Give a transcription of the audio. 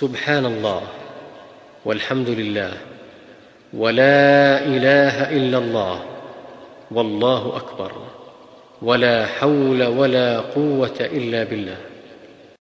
سبحان الله والحمد لله ولا إله إلا الله والله أكبر ولا حول ولا قوة إلا بالله